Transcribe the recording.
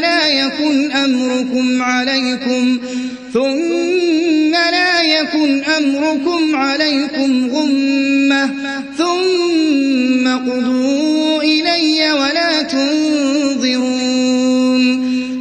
لا يكن أمركم عليكم ثم لا يكن أمركم عليكم غمة ثم